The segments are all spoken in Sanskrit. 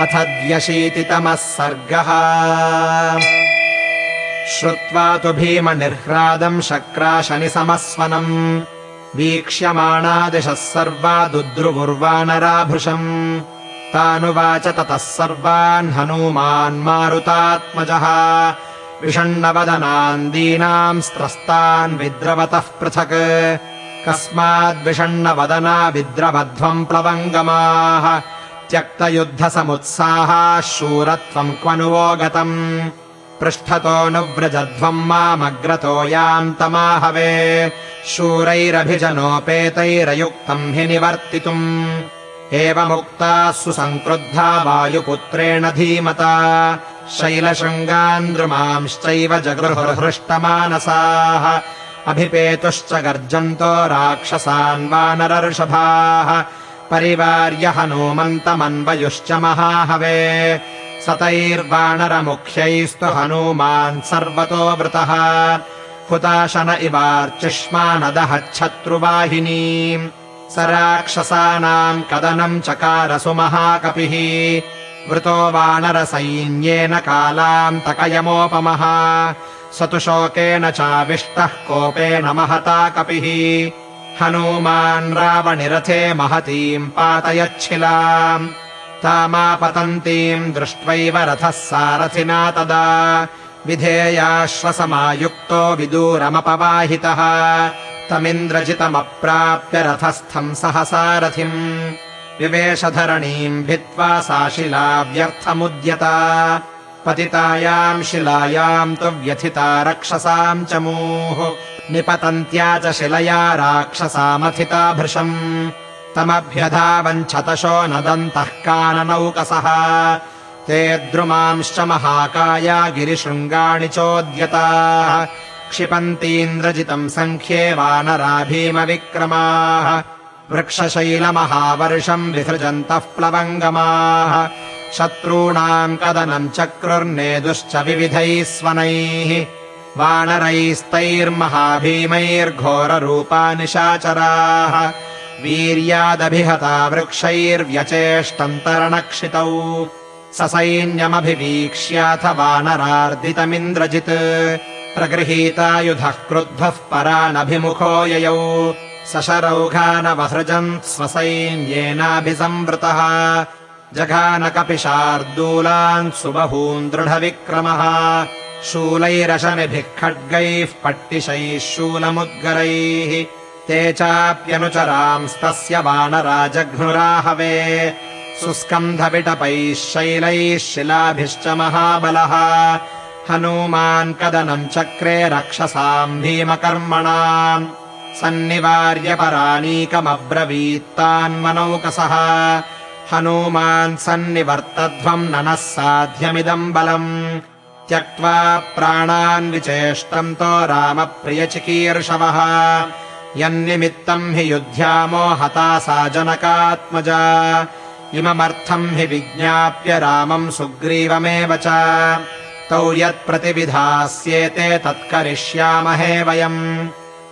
अथ द्व्यशीतितमः सर्गः। श्रुत्वा तु भीमनिर्ह्रादम् शक्राशनिसमस्वनम्। वीक्ष्यमाणादिशः सर्वा दुद्रुवुर्वानराभृशम्। तानुवाच ततः सर्वान् हनूमान् मारुतात्मजः। विषण्णवदनान् दीनाम् स्त्रस्तान् विद्रवतः पृथक्। कस्माद्विषण्णवदना विद्रवध्वम् प्लवङ्गमाः त्यक्तयुद्धसमुत्साहाः शूरत्वम् क्वनुवो गतम्। पृष्ठतोऽनुव्रजध्वम् मामग्रतो याम् तमाहवे। शूरैरभिजनोपेतैरयुक्तम् हि निवर्तितुम्। एवमुक्ताः सुसङ्क्रुद्धा वायुपुत्रेण धीमता। शैलशृङ्गान्द्रुमांश्चैव जगृहृष्टमानसाः अभिपेतुश्च गर्जन्तो राक्षसान् वानरर्षभाः परिवार्य हनूमन्तमन्वयुश्च महाहवे। सतैर्वानरमुख्यैस्तु हनूमान् सर्वतो वृतः। हुताशन इवार्चिष्मानदहच्छत्रुवाहिनीम् स राक्षसानाम् कदनम् चकारसु महाकपिः। वृतो वानरसैन्येन कालान्तकयमोपमः स तु शोकेन चाविष्टः कोपेन महता कपिः हनूमान् रावणिरथे महतीम् पातयच्छिलाम् तामापतन्तीम् दृष्ट्वैव रथः सारथिना तदा विधेयाश्वसमायुक्तो विदूरमपवाहितः तमिन्द्रजितमप्राप्य रथस्थम् सहसारथिम् विवेशधरणीम् भित्त्वा सा शिला व्यर्थमुद्यता पतितायाम् शिलायाम् तु व्यथिता रक्षसाम् च मूः निपतन्त्या च शिलया राक्षसामथिता भृशम् तमभ्यधावञ्छतशो नदन्तः काननौकसः। ते द्रुमांश्च महाकाया गिरिशृङ्गाणि चोद्यताः। क्षिपन्तीन्द्रजितम् सङ्ख्ये वानरा भीमविक्रमाः। वृक्षशैलमहावर्षम् विसृजन्तः प्लवङ्गमाः। शत्रूणाम् कदनम् चक्रुर्नेदुश्च विविधैः स्वनैः वानरैस्तैर्महाभीमैर्घोररूपा निशाचराः वीर्यादभिहता वृक्षैर्व्यचेष्टन्तरणक्षितौ ससैन्यमभिवीक्ष्याथ वानरार्दितमिन्द्रजित्। प्रगृहीतायुधः क्रुद्धः परानभिमुखो ययौ। सशरौघानवसृजन् स्वसैन्येनाभिसंवृतः। जघानकपिशार्दूलान् सुबहून् दृढविक्रमः शूलैरशनिभिः खड्गैः पट्टिशैः शूलमुद्गरैः ते चाप्यनुचरांस्तस्य वानराजघ्नुराहवे सुस्कन्धविटपैः शैलैः शिलाभिश्च महाबलः। हनूमान् कदनम् चक्रे रक्षसाम् भीमकर्मणाम् सन्निवार्य परानीकमब्रवीत्तान्मनौकसः हनूमान् सन्निवर्तध्वम् ननः साध्यमिदम् बलम् त्यक्त्वा प्राणान् विचेष्टन्तो रामप्रियचिकीर्षवः। यन्निमित्तम् हि युध्यामो हता सा जनकात्मजा इममर्थम् हि विज्ञाप्य रामम् सुग्रीवमेव च। तौ यत्प्रतिविधास्येते तत्करिष्यामहे वयम्।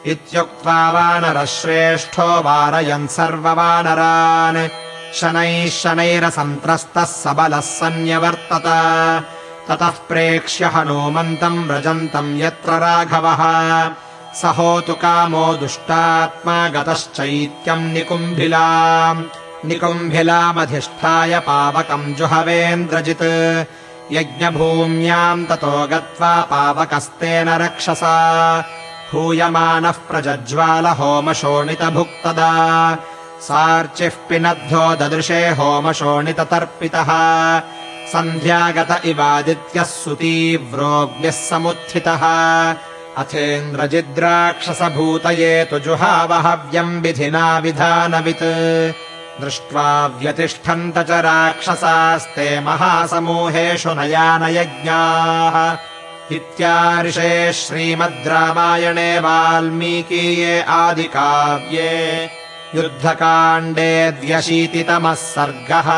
इत्युक्त्वा वानरश्रेष्ठो वारयन् सर्ववानरान्। शनैः शनैरसन्त्रस्तः सबलः सन्न्यवर्तत ततः प्रेक्ष्य हनूमन्तम् व्रजन्तम् यत्र राघवः। स होतु कामो दुष्टात्मा गतश्चैत्यम् निकुम्भिलाम् निकुम्भिलामधिष्ठाय पावकम् जुहवेन्द्रजित्। यज्ञभूम्याम् ततो गत्वा पावकस्तेन रक्षसा। हूयमानः प्रजज्वाल होमशोणितभुक्तदा सार्चिः पिनद्धो ददृशे होमशोणिततर्पितः सन्ध्यागत इवादित्यः सुतीव्रोऽग्निः समुत्थितः। अथेन्द्रजिद्राक्षसभूतये तु जुहावहव्यम् विधिना विधानवित्। दृष्ट्वा व्यतिष्ठन्त च राक्षसास्ते महासमूहेषु नयानयज्ञाः। इत्यार्षे श्रीमद् रामायणे वाल्मीकीये आदिकाव्ये युद्धकाण्डे द्व्यशीतितमः सर्गः